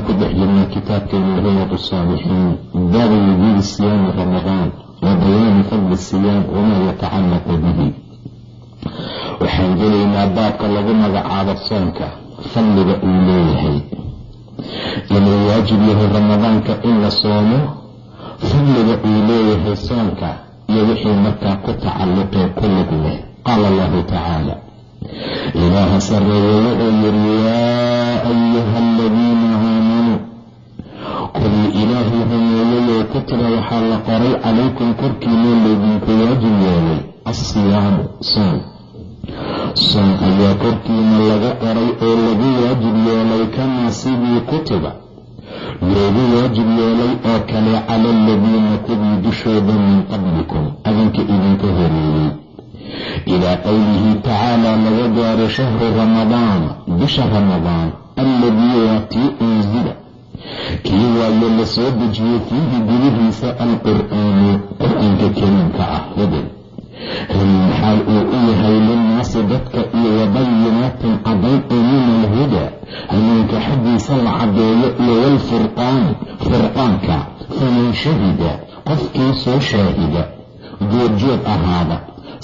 waxaan ku dhex jirnay kitaabkeena riyad saalixiin. Baabu wujuubi siyaami ramadaan wa bayaani fadli siyaam wamaa yatacallaqu bihi. Waxaan gelaynaa baabka lagu magacaabo soonka fadliga uu leeyahay. Inuu waajib yahay ramadaanka in la soomo fadliga uu leeyahay soonka iyo wixii markaa ku tacalluqee ku lug leh qaala allahu tacaala. Ilaaha sarreeye wuxuu yiri yaa ayuha aamanuu kuwii ilaahay rumeeyayoo ku tira waxaa la qoray calaykum korkiinoo laydinku waajib yeelay. Assiyaamu soon. Soon ayaa korkiina laga qoray oo lagu waajib yeelay kamaa sidii kutiba loogu waajib yeelay oo kale cala aladiina kuwii dushooda min qablikum adinka idinka horeeyey. Ilaa qowlihi tacaala laga gaaro shahru ramadaan bisha ramadaan alladii waa tii unsila kii waayo la soo dejiyey fiihi gudihiisa alqur'aanu qur'aanka kariimka ah hudel hanin xaal uu u yahay linnaasi dadka iyo wabayinaatin caddayn oo min alhuda hanuunka xaggiisa la caddeeyo iyo walfurqaani furqaanka faman shahida qofkii soo shaahida goorjoog ahaada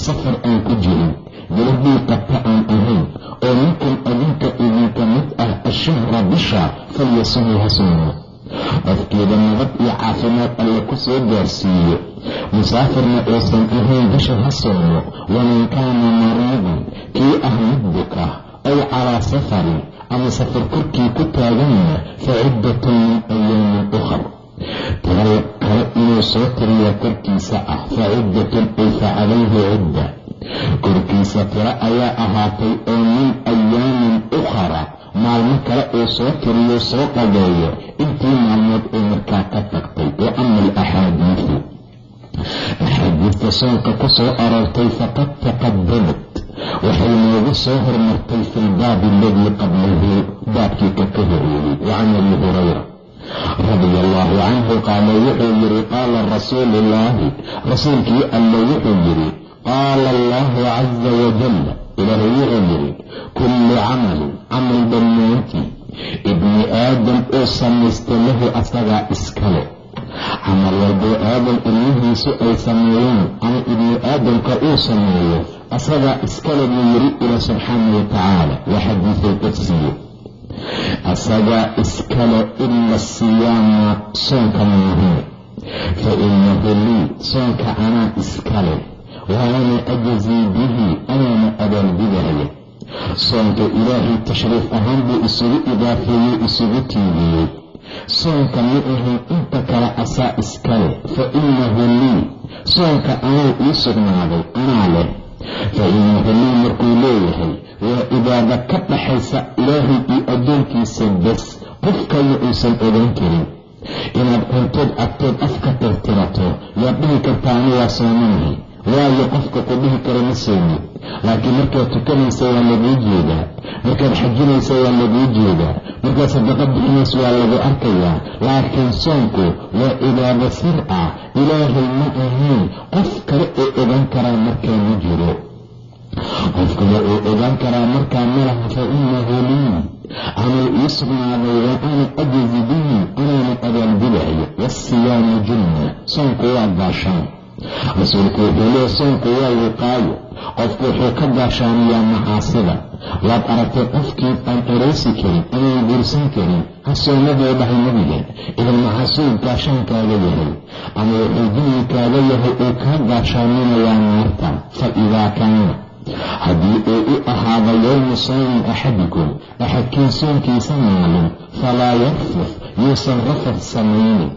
safar aan ku jirin gabadhii qabta aan ahayn oo ninkan adinka idinka mid ah ashahra bisha falyasumhu ha soomo qofkeeda nabad iyo caafimaad alle ku soo gaarsiiyo musaafirna uusan ahayn bisha ha soomo waman kaana mariidan kii ah mid buka aw calaa safarin ama safar korkii ku taaganna fa ciddatun min ayaamin ukhar tiro kale inuu soo tiriya korkiisa ah fa ciddatun ay fa cidda. Korkiisa tiro ayaa ahaatay oo min ayaamin ukhara maalmo kale uu soo tiriyo soo qadeeyo. Intii maalmood uu markaa ka tagtay wa ama alaxaadiidu axaadiidta soonka ku soo aroortay faqad taqadamad waxay noogu soo hormartay fi lbaabi aladii qablahu baabkii ka ka horeeyey wacan abi hurayra radia allahu canhu qaala wuxuu yidhi qaala rasuulu ullaahi rasuulkii alle wuxuu yidhi qaala allahu caza wajal ilaahay wuxuu yidhi kullu camalin camal dhammaantii ibni aadam uu samaysta lahu asagaa iskale. Camal walboo aadam ilmihiisu ay sameeyeen ama ibni aadamka uu sameeyo asagaa iskale buu yidhi ila subxaana wa tacaala waa xadiisul qudsiye asagaa iskale ila siyaama soonka maahan fa inahu lii soonka anaa iskale wa ana ajazii bihi anaana abaalgudaya soonka ilaahay tashriif ahaan buu isugu idaafeeyey isugu tiibiyey soonka ma ahayn inta kale asaa iskale fa inahu lii soonka anaa ii sugnaaday anaa leh fa inahu lii markuu leeyahay waa cibaado ka dhaxaysa ilaahay iyo addoonkiisa bes. Qof kalna uusan ogaan karin. Inaad cuntood cabtood afka tirtirato yaad dhihi kartaa ani soomanahay waayo qofka ku dhihi kara ma soomid laakiin markaad tukanaysa waa laguu jeedaa. Markaad xajinaysa waa laguu jeedaa. Markaad sadaqa bixinaysa waa lagu arkayaa. Laakiin soonku waa cibaado sir ah. Ilaahay ma ahayn qof kale oo ogaan karaa markaa ma jiro. Qofkale uu ogaan karaa markaa malaha fa inahu lii. Anuu ii sugnaaday wa ana ajazi bihi anaana abaalgudayo waasiyaamu junna soonku waa gaashaan rasuulku wuxuu leeya soonku waa wiqaayo. Qofku wuxuu ka gaashaamiyaa macaasida. Waad aragtay qofkii aan ereysi karin amaan guursan karin ha soomabuu dhahay nabiga idan macaasuu gaashaankaaga yahay. Ama wuxuu dulmikaaga yahay uu kaa gaashaaminayaa naarta fa idaa kaana. Haddii uu u ahaado yowmu sawmi axadikum axadkiin soonkiisa maalin falaa yarfuf yuusan rafad samaynin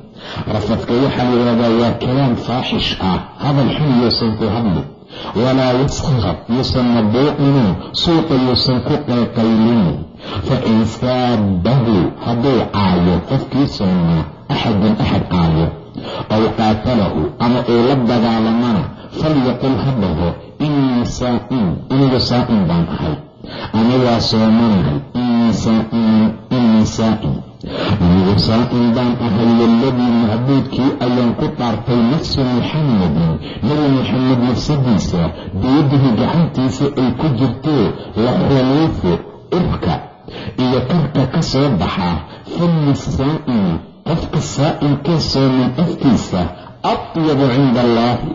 rafadka waxaa la yidhahdaa waa kalaam faaxish ah. Hadal xun yuusan ku hadlin walaa yaskhab yuusan mabuucinin suuqa yuusan ku qayqaylinin fa in saabahu hadduu caayo qofkii soonnaa axadun axad caayo. Aw qaatalahu ama uu la dagaalamana falyaqul ha dhaho innii saa'im anigu saa'im baan ahay. Anigaa soomanahay innii saa'imun innii saa'im anigu saa'im baan ahay waladii macbuudkii ayaan ku dhaartay nafsu muxammadin nebi muxamed nafsadiisa biyadihi gacantiisa ay ku jirtee la khuluufu urka iyo karka ka soo baxa. Fami saa'imi qofka saa'imkee sooman afkiisa atyabu cinda allaahi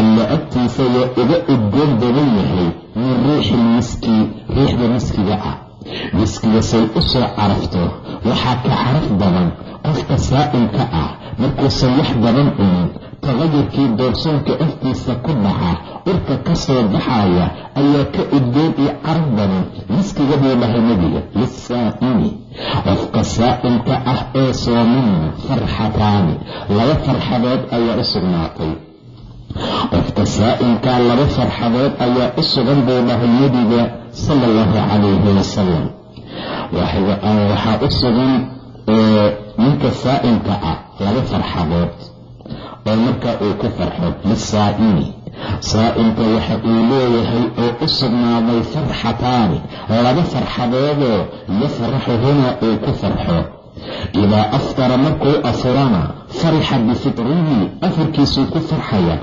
alla agtiisa waa uga udgoon badan yahay min riixi lmiski riixda miskiga ah miskiga say u soo carafto waxaa ka caraf badan qofka saa'imka ah markuusan wax badan cunin tagayurkii doorsoonka afkiisa ku dhaca urka ka soo baxaya ayaa ka udgoon iyo caraf badan miskiga buu dhahay nebiga lisaa'imi qofka saa'imka ah ee soomanna farxataani laba farxadood ayaa u sugnaatay qofka saa'imkaa laba farxadood ayaa u sugan buu dhahay nebiga sala allahu calayhi wasalam waxaa u sugan ninka saa'imka ah laba farxadood oo markaa uu ku farxo lisaa'imi saa'imka waxa uu leeyahay oo u sugnaaday farxataani laba farxadoodoo yafraxuhuna uu ku farxo. Idaa aftara markuu afurana farixa bifitrihi afurkiisuu ku farxaya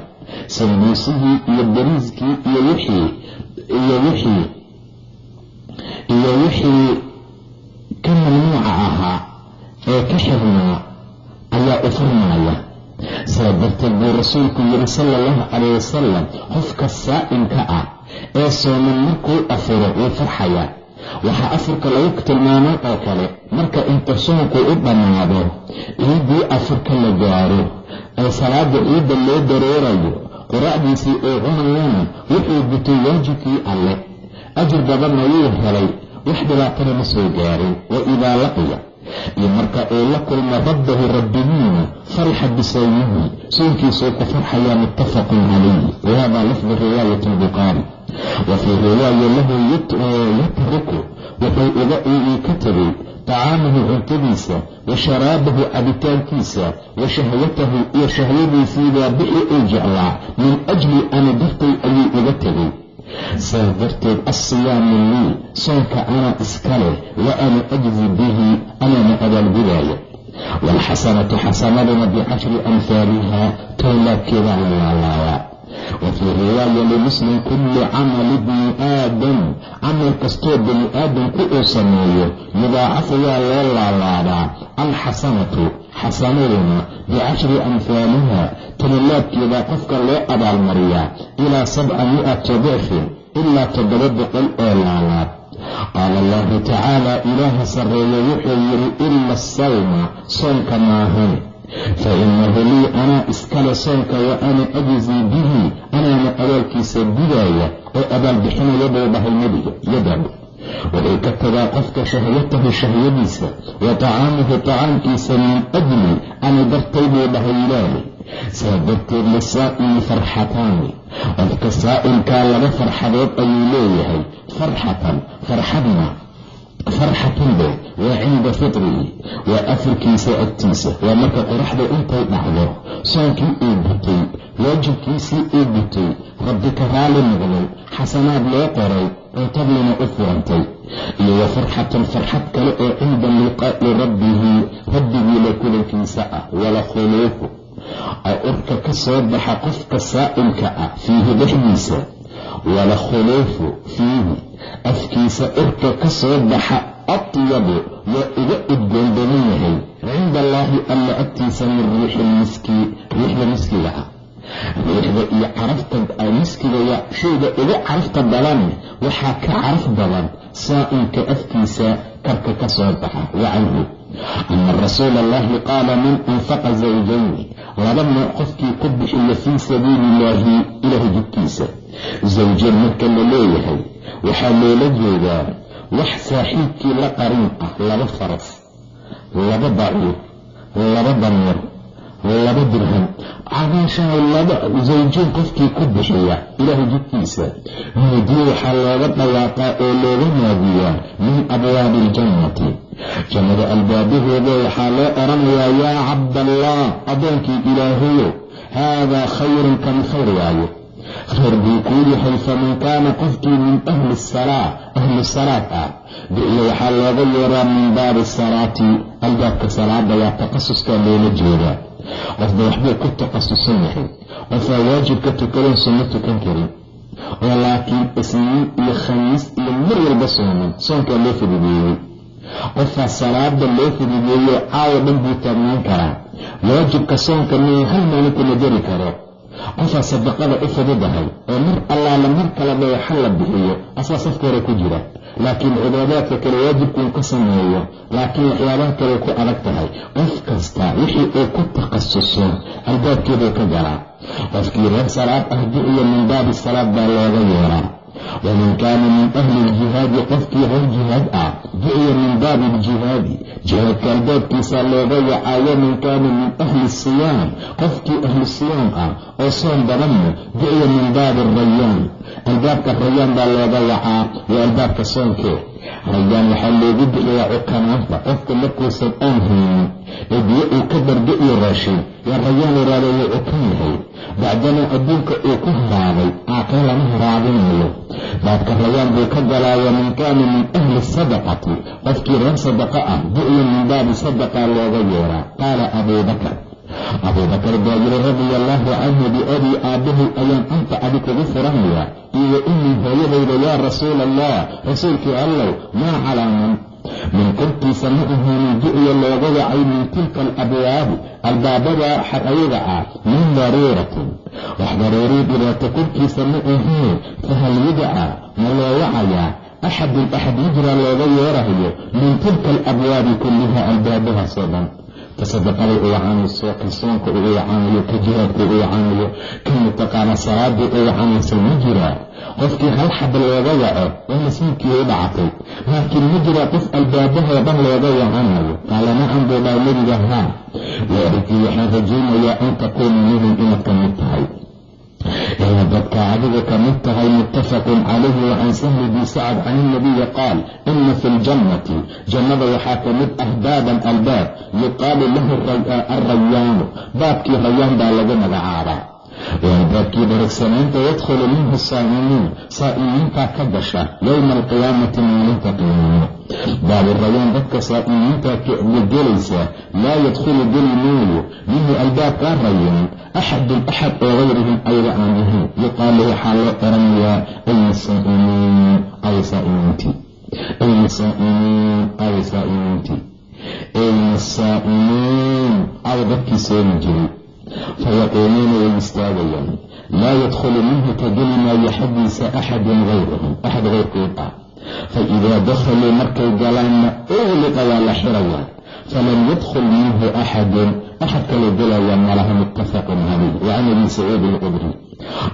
sambuusihii iyo bariiskii iyo wixii iyo wixii iyo wixii ka mamnuuca ahaa ee ka xirnaa ayaa u furmaaya saa darteed buu rasuulku yidhi sala allahu calayh wasalam qofka saa'imka ah ee sooman markuu afuro wuu farxayaa waxaa afurka lagu tilmaamaa oo kale marka inta soonku u dhammaado ciiddii afurka la gaaro ee salaada ciidda loo dareerayo quraacdiisii uu cunayana wuxuu gutay waajibkii alle. Ajir badanna wuu helay wax dhibaatana ma soo gaarin wa idaa laqiya iyo marka uu la kulmo rabbahu rabbigiina farixa bisawmihi soonkiisuu ku farxayaa muttafaqun calayh wahada lafdu riwaayat albukhaari wa fii riwaaya lahu yatruku wuxuu uga ii ka tegay tacaamahu cuntadiisa wa sharaabahu cabitaankiisa wa shahwatahu iyo shahwadiisiibaa bixi uu jeclaa min ajli ana dartay ayuu uga tegay saa darteed alsiyaamu lii soonka anaa iska leh wa ana ajzi bihi anaana abaalgudaaya waalxasanatu xasanaduna bicashri amhaaliha towlaabkeedaa la laalaabaa wa fii riwaaya limuslim kulli camali bni aadam camal kastoo bani aadamku uu sameeyo yudaacafu waa loo laalaabaa alxasanatu xasanaduna bicashri amhaaliha towlaabkeedaa qofka loo abaalmariyaa ilaa sabca mi'ati dicfin ilaa toddoba boqol oo laalaab qaala allahu tacaala ilaaha sarreeye wuxuu yidhi ila asawma soonka maahane fa inahu lii anaa iskale soonka wa ana ajzii bihi anaana abaalkiisa gudaaya oo abaalbixinaya buu dhahay nebiga yadabu wuxuu ka tagaa qofka shahwatahu shahwadiisa wa tacaamahu tacaamkiisa min ajli ana dartay buu dhahay ilaahay saa darteed lisaa'imi farxataani qofka saa'imkaa laba farxadood ayuu leeyahay farxatan farxadna farxatun be waa cinda fitrihi waa afurkiisa agtiisa waa marka qoraxda intay dhacdo soonkii uu gutay waajibkiisii uu gutay rabbi ka raali noqday xasanaad loo qoray cuntadlina u furantay iyo wa farxatun farxad kale oo cinda liqaa'i rabbihi rabbigiila kulankiisa ah wala khuluufu oo urka ka soo baxa qofka saa'imka ah fiihi dhexdiisa wala khuluufu fiihi. Afkiisa urka ka soo baxa atyabu waa uga udgoon badan yahay. Cinda allaahi alla agtiisa min riixi lmiski riixda miskiga ah. Riixda iyo carafta miskiga waa shayga uga carafta badan waxaa ka caraf badan saa'imka afkiisa karka ka soo baxa. Wacanhu ana rasuula allahi qaala man anfaqa zawjayni laba nooc qofkii ku bixiya fii sabiili illaahi ilaahay jidkiisa zawjeen marka la leeyahay waxaa loola jeedaa wax saaxiibkii la qarin ah laba faras laba baciir laba dameer laba dirham. Cagaashaa laba zawjeen qofkii ku bixiya ilaahay jidkiisa mudiye waxaa looga dhawaaqaa oo looga naadiyaa min abwaabi aljannati jannada albaabaheeda waxaa loo oranayaa yaa cabdallah addoonkii ilaahayo haadaa khayrun kan khayr waayo. Khayr buu kuu yahay faman kaana qofkii min ahli salaa ahli salaad ah. Duciya waxaa looga yeeraa min baabi salaati albaabka salaada waa taqasuskaa loola jeedaa qofba waxbuu ku taqasusan yahay. Qofaa waajibka tukadan sunno tukan karin oo laakiin isniin iyo khamiis iyo mar walba sooman. Soonkaa loo fududeeyey. Qofaa salaada loo fududeeyo caawa dhan buu taagnaan karaa. Waajibka soonka miyuu hal maalin kuma jari karo qofaa sadaqada u fududahay oo mar allaala mar kala dhawaxa la bixiyo asaa safka hore ku jira. Laakiin cibaadaadka kale waajibkuun ka sameeyo laakiin waxyaabaha kale ku adag tahay. Qof kasta wixii uu ku takhasuso albaabkeeduu ka galaa. Qofkii reer salaad ah duciya min baabi salaad baa looga yeeraa waman kaana min ahli ljihaadi qofkii reer jihaad ah duciya min baabi ljihaadi jihaadka albaabkiisa looga wacaa waman kaana min ahli siyaam qofkii ahli siyaam ah oo soon badanna duciya min baabi rayaan albaabka rayaan baa looga wacaa waa albaabka soonkee rayaan waxaa loogu bixiyaa cukanaanta qofka markuusan aan haynin ee biyo uu ka dargo iyo raashin yaa rayaan iraada wuu cukan yahay bacdama adduunka uu ku haraaday aaqee lama haraadinayo baabka rayaan buu ka galaa waman kaana min ahli sadaqati. Qofkii reer sadaqa ah du'ya min baabi sadaqaa looga yeeraa. Qaala abuu bakar. Abuu bakar baa yiri radia allaahu canhu biabii aabbahay ayaan anta adi kugu furanayaa. Iyo inii hooyadayda yaa rasuula allah rasuulkii allow maa calaaman min korkiisa ma ahaanin du'ya looga wacay min tilka alabwaabi albaabada xarayaga ah min daruuratin. Wax daruurii dhibaato korkiisa ma ahayn fahal yudca ma loo wacayaa axadun axad yujra looga yeerahayo min tilka alabwaabi kulliha albaabahaasoo dhan ka sadaqada uu wacanayso ka soonka uu wacanayo ka jihaadka uu wacanayo ka mutaqaana salaadii uu wacanaysa ma jiraa qofkii hal xaba looga waco waa nasiibkii u dhacatay laakiin ma jiraa qof albaabahoo dhan looga wacanayo qaala nacam buu dhaa nebiga haa waarikii waxaan rajaynayaa an takuuna minhum inaad ka mid tahay inaad dadka adiga ka mid tahay muttafaqun calayhi wacan sahli bi sacad can ilnabiyi qaal ina fi ljannati jannada waxaa ka mid ah baaban albaab yuqaalu lahu alrayaanu baabkii rayaan baa lagu magacaabaa waa albaabkii daragsanaynta yadkhulu minhu saa'imiin saa'imiintaa ka gasha yowma alqiyaamati maalinta qiyaamo baabu rayaan dadka saa'imiintaa la gelaysa laa yadkhulu geli maayo minhu albaabkaa rayaan axadun axad oo gayrihim ayaga aan ahayn yuqaalu waxaa loo oranayaa ayna saa'imiin ay saa'imiintii ayna saa'imiin ay saa'imiintii ayna saa'imiin ay dadkii soomi jiray fayaquumuuna way istaagayaan laa yadkhulu minhu ka geli maayo xaggiisa axadun gayrahum axad gayrkood ah faidaa dakhaluu markay galaanna ugliqa waa la xirayaa falam yadkhul minhu axadun axad kaloo gelayaa malaha muttafaqun calayh wacan abi saciid alqudri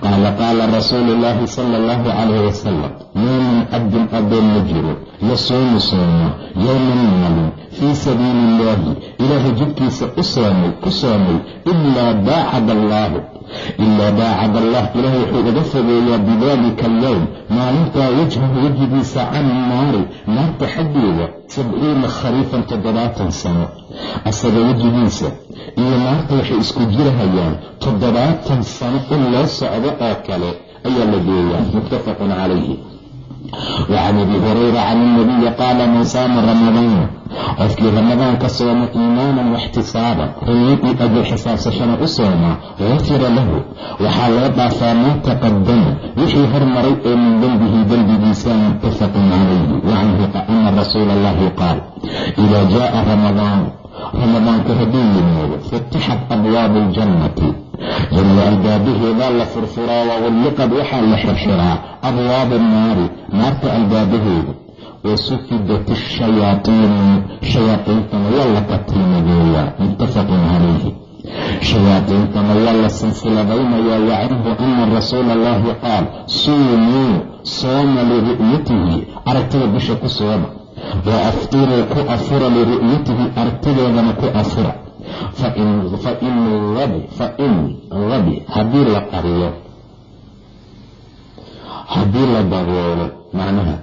qaala qaala rasuulu illaahi sala allahu calayh wasalam min cabdin adoon ma jiro yasuumu sooma yowman maalin fii sabiili illaahi ilaahay jidkiisa u soomay ku soomay ilaa baacad allaahu ilaa baacad allah ilaah wuxuu uga fogeeyaa bidaalika alyowm maalintaa wajhahu wejigiisa can naari naarta xaggeeda sabciina khariifan toddobaatan sano asaga wejigiisa iyo naarta waxay isku jirahayaan toddobaatan sano in loo socdo oo kale ayaa la geeyaa muttafaqun calayhi wacan abi hurayra can ilnabiyi qaala man saama ramadaana qofkii ramadaan ka sooma iimaanan waxtisaaban ruyin iyo ajir xisaabsashana u sooma gufira lahu waxaa loo dhaafaa maa taqadama wixii hormaray ee min dembihi dembigiisa muttafaqun calayhi wacanhu ana rasuula allahi qaal idaa jaaa ramadaanu ramadaanka hadduu yimaado futixat abwaabu aljannati janna albaabaheedaa la furfuraa wawalliqad waxaa la xirxiraa abwaabu naari naarta albaabaheeda wa sufidat ashayaaiinu shayaaiintana waa la katiimadeeyaa muttafaqun calayhi shayaadiintana waa la silsiladaynayaa wacanhu ana rasuula allahi qaal suumuu sooma liru'yatihi aragtida bisha ku sooma wa aftiruu ku afura liru'yatihi aragtideedana ku afura fain labi haddii la qariyo haddii la daboolo macnaha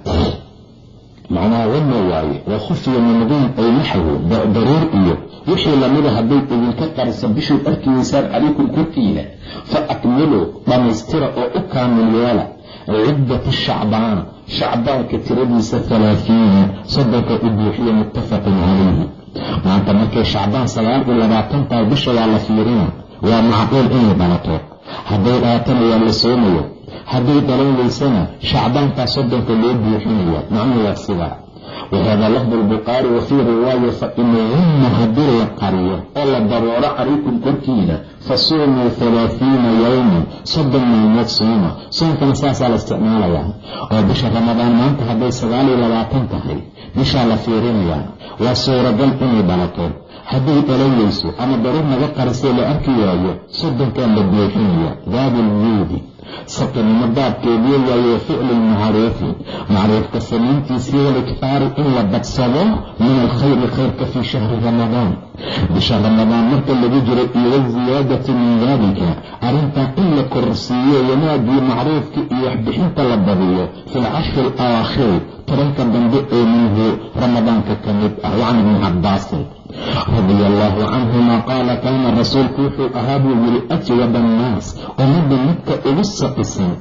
macnaha wama waaye waa khufiya min duun ay naxwu daruur iyo wixii lamida hadday idinka qarisa bishuu arki weysaan calaykum korkiina fa akmiluu dhammaystira oo u kaamil yeela ciddata shacbaan shacbaanka tiradiisa halaafiina soddonka u buuxiya muttafaqun calayhi maanta markay shacbaan sagaal iyo labaatan tahay bisha waa la fiirina waa macquul inay dhalato hadday dhalatana waa la soomayo. Hadday dhalan weysana shacbaankaa soddonka loo buuxinaya macnuhu waa sidaa wahada lafdu lbukhaari wa fii riwaaya fa in humma haddii la qariyo oo la dabooro calaykum korkiina fa suumuu halaahiina yowman soddon maalmood sooma soonkana saasaa la isticmaalayaa oo bisha ramadaan maanta hadday sagaal iyo labaatan tahay bishaa la fiirinayaa waa suuragal inay dhalato hadday dhalan weyso ama daruur naga qarisee la arki waayo soddonkan la buuxinaya baabu lwuudi sakinimo baabkeediyo waaye ficlu lmacruufi macruufka samayntiisii walikfaari in la badsado min alkhayri khayrka fii shahri ramadaan bisha ramadaan marka lagu jiro iyo waziyaadati min dalika arrintaa in la korsiiyo wanaagii macruufka iyo waxbixinta la badiyo fi lcashri alaakhiri tobanka dambe ee minhu ramadaanka ka mid ah wacan ibni cabaasin radia allaahu canhuma qaala kaana rasuulku wuxuu ahaa buu yiri ajwad annaas ummadda midka ugu saqisan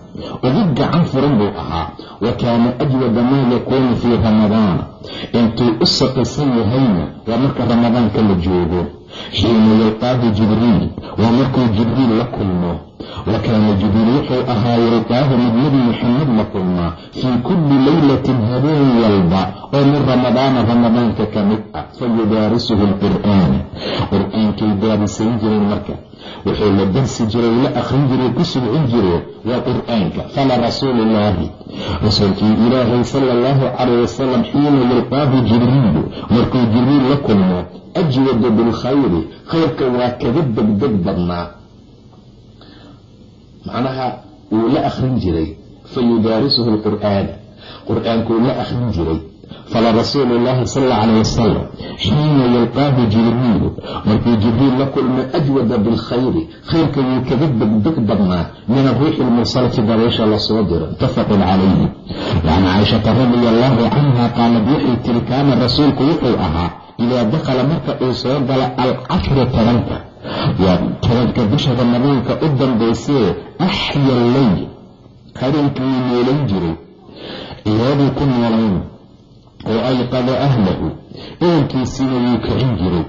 ugu gacan furan buu ahaa. Wa kaana ajwada maa yakuunu fii ramadaan. Intuu u saqisan yahayna waa marka ramadaanka la joogo. Xiina yalqaahu jibriil waa markuu jibriil la kulmo wa kaana jibriil wuxuu ahaa yalqaahu mid nebi muxamed la kulmaa fii kulli leylatin habeen walba oo min ramadaana ramadaanka ka mid ah fa yudaarisuhu alqur'aana qur'aankay daarisayn jireen marka wuxuu la darsi jiray la akhrin jiray ku subcin jireen waa qur'aanka fala rasuuluullaahi rasuulkii ilaahay sala allahu calayh wasalam xiina yalqaahu jibriilu markuu jibriil la kulmo ajwadu bilkhayri khayrka waa kaga degdeg badnaa macnaha wuu la akhrin jiray fa yudaarisuhu alqur'aana qur'aankuu la akhrin jiray fala rasuulu llaahi sal alla calayh wasalam xiina yalqaahu jibriilu. Markuu jibriil la kulmo ajwada bilkhayri khayrka wuu kaga degdeg badnaa min aruuxi lmursalati dabeysha la soo diro. Muttafaqun calayhi can caaishata radia allaahu canha qaalad waxay tiri kaana rasuulku wuxuu ahaa idaa dakhala marka uu soo gala alcashru tobanka. Waa tobanka bisha ramadaanka u dambaysee axya leyl habeenkii noolan jiray. Iyaaduu ku noolayn oo ayqada ahlahu. Ehelkiisiina wuu kicin jiray.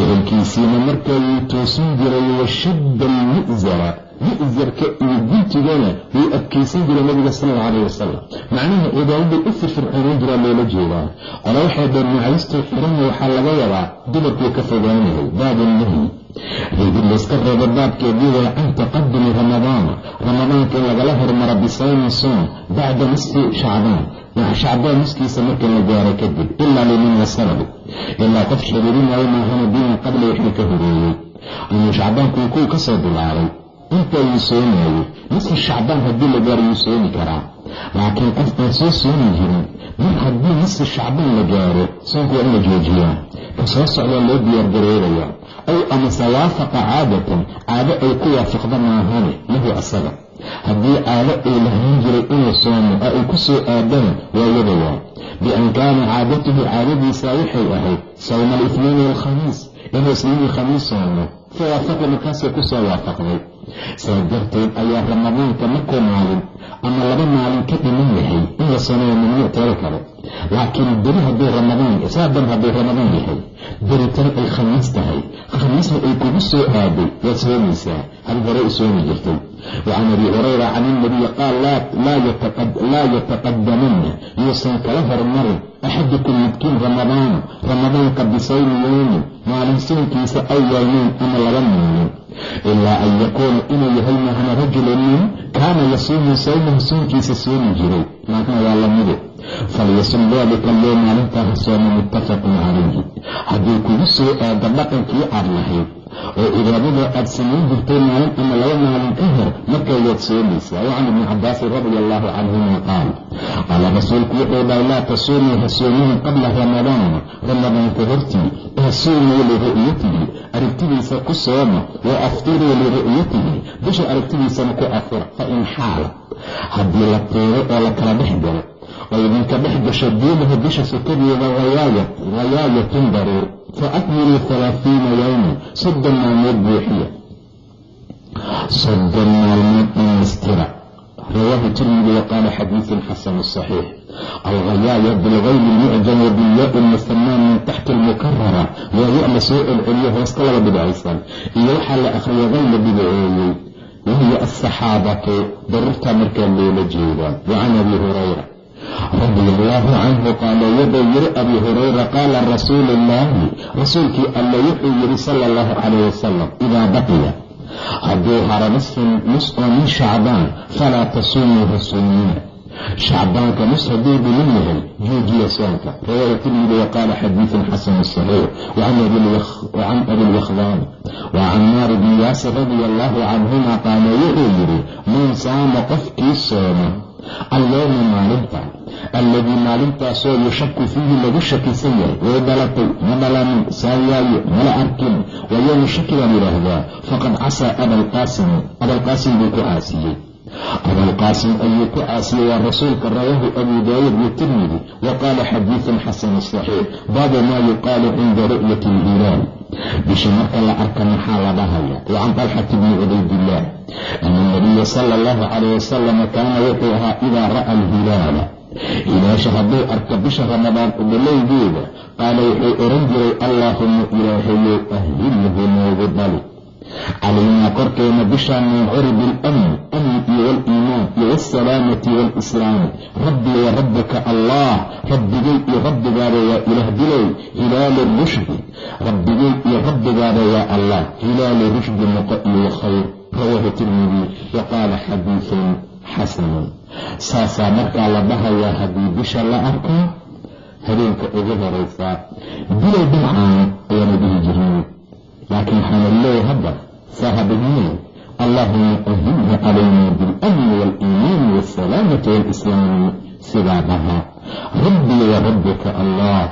Ehelkiisiina markaa wuu toosin jiray washadda almu'zara mu'sarka iyo guntigana wuu adkaysan jiray nabiga sal alla calayh wasalam macnaha cibaadaday u firfircoonan jiraa loola jeedaa qole waxay dheen macaystuu xirana waxaa laga wadaa dumarkuu ka fogaanahay baab nahyi reebid layska reebo baabkeedii waa can taqadumi ramadaana ramadaanka in lagala hormaro bisawmi soom bacda nisfi shacbaan. Shacbaan niskiisa marka la gaaro kadib ilaa liman wasanabi. Ilaa qof xiriirinayo maahana diina qabla wixii ka horeeyey. Ayuu shacbaankuu kuu ka bilaabay intaa wuu soomaayey nisfi shacbaan haddii la gaaro wuu soomi karaa. Laakiin qof aan soo soomi jirin mar haddii nisfi shacbaan la gaaro soonku waa in la joojiyaa ka soo socdaa loo diyaargareerayaa aw amase waafaqa caadatan caado ay ku waafaqda maahane lahu asaga. Haddii caado uu lahaan jiray inuu soomo oo ay ku soo aadana waa yadayaa bian kaana caadatuhu caadadiisa waxay ahayd sawma alithnaini waalkhamiis inuu isniinii khamiis soomo waafaqa markaasay ku soo waafaqday saa darteed ayaa ramadaanka markuu maalin ama laba maalin ka dhiman yahay in la waa mamnuuc teeda kale. Laakiin beri hadduu ramadaan saadan hadduu ramadaan yahay beritan ay khamiis tahay. Khamiisna ay kugu soo aaday waad soomaysaa hal hore u soomi jirtay wacan abi hurayra can ilnabiyi qaal laa yataqadamanna yuusan kala hormarin axadukum midkiin ramadaana ramadaanka bisawmi yowmin maalin soonkiisa aw yowmeyn ama laba maalin ilaa an yakuuna inuu yahay mahana rajula nin kaana yasuumu sawmahu soonkiisa soomi jiray maantana waa lamide falyasum daalika loo maalintaa hasooma muttafaqun calayhi haddii kugu soo aada dhaqankii aad lahayd oo cibaadada aad samayn jirtay maalin ama laba maalin ka hor markaa waad wa can ibni cabaasin radia allaahu canhuma qaal qaala rasuulku wuxuu dhahay laa tasuumuu ha soomihin qabla ramadaan ramadaanka hortii ee suumuu liru'yatihi. Aragtidiisa ku sooma wa aftiruu liru'yatihi. Bisha aragtidiisana ku afira fa in xaala haddii la teego oo la kala dhex galo oo idinka dhex gasho duunaha bisha sukadeeda hayaayatun daruur fa akmiluu halaahiina yowman soddon maalmood buuxiya soddon maalmood dhammaystira rawaahu tirmidi waqaala xadiidun xasanu saxiix alghayaaya bilgayli lmucjam wa bilyaa lmusamaan min taxti almukarara waa ya la soo celceliyo hoosta laba dhibcaysan iyo waxaa la akhriya la dhibaceeyey wahiya asaxaabatu daruurtaa markaa loola jeedaa wa abi hurayra radia allaahu canhu qaala wuxuu yiri abi hurayra qaala rasuulu illaahi rasuulkii alla wuxuu yidhi sala allahu calayh wasalam idaa baqiya hadduu nisfun nus min shacbaan falaa tasuumuu ha suumina shacbaanka nus hadduu dhiman yahay joojiya soonka. Rawaahu tirmidi waqaala xadiidun xasanu saxiix. Wacan abilyakhdaani wa camaar bni yaasir radia allaahu canhuma qaala wuxuu yidhi man saama qofkii sooma alyowma maalinta alladii maalintaasoo yushaku fiihi lagu shakisan yahay way dhalatay ma dhalanin saa waaye mala arkin waa yowmu shaki baan yidhaahdaa faqad casaa abalqaasimi abalqaasim buu ku caasiyey abalqaasim ayuu ku caasiyey waa rasuulka rawaahu abu daawuud watirmidi wa qaala xadiidun xasanu saxiix baabu maa yuqaalu cinda ru'yati alhilaal bisha marka la arka maxaa la dhahaya wa can talxati bni cubaydillaah ana nabiya sala allahu calayh wasalama kaana wuxuu ahaa idaa ra'a alhilaala ilaasha hadduu arko bisha ramadaan udhalowgeeda qaala wuxuu oran jiray allaahuma ilaahayow ahilhu calaynaa korkeena bishaa min curibi alamni amni iyo waaliimaan iyo waasalaamati waalislaami rabbii wa rabbika allah rabbigay iyo rabbigaada waa ilaah dilow hilaali rushdi rabbigay iyo rabbigaada waa allah hilaali rushdi noqo iyo khayr rawaahu tirmidi wa qaala xadiidun xasanun saasaa markaa la dhahayaa haddii bisha la arko habeenka ugu horaysaa dilay dhinacaan ayaana dhihi jirnay laakiin waxaana hadda sahabadnimo allaahuma ahilha calayna biاlamni waaliimaani waasalaamati waalislaami sidaa dhahaa rabbii wa rabbika allah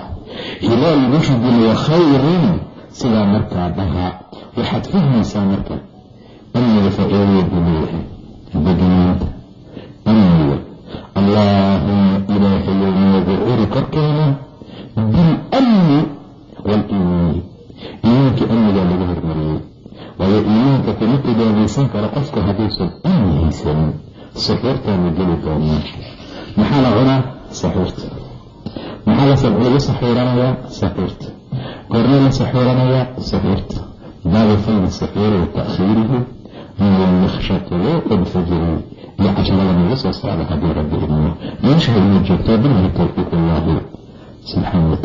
hilaal rushdin wa khayrin sidaa markaa dhahaa waxaad fahmaysaa marka amniga faa-iidaya buu leeyahay deganaanta amniga allaahuma ilaahayow noogu curi korkeena tijaabeysan karo qofku hadduusan amni haysanin suxuurtaanu geli doonaa? Maxaa la cunaa? Saxuurta maxaa lagu saxuuranayaa saxuurta goorna la saxuuranayaa saxuurta baabu fadli saxuuri wa ta'khiirihi? Walfajri iyo casharada nagu soo socda haddii rabbi idmo. Meesha haynoo joogto bilahi towfiiq allaahi subxaana wa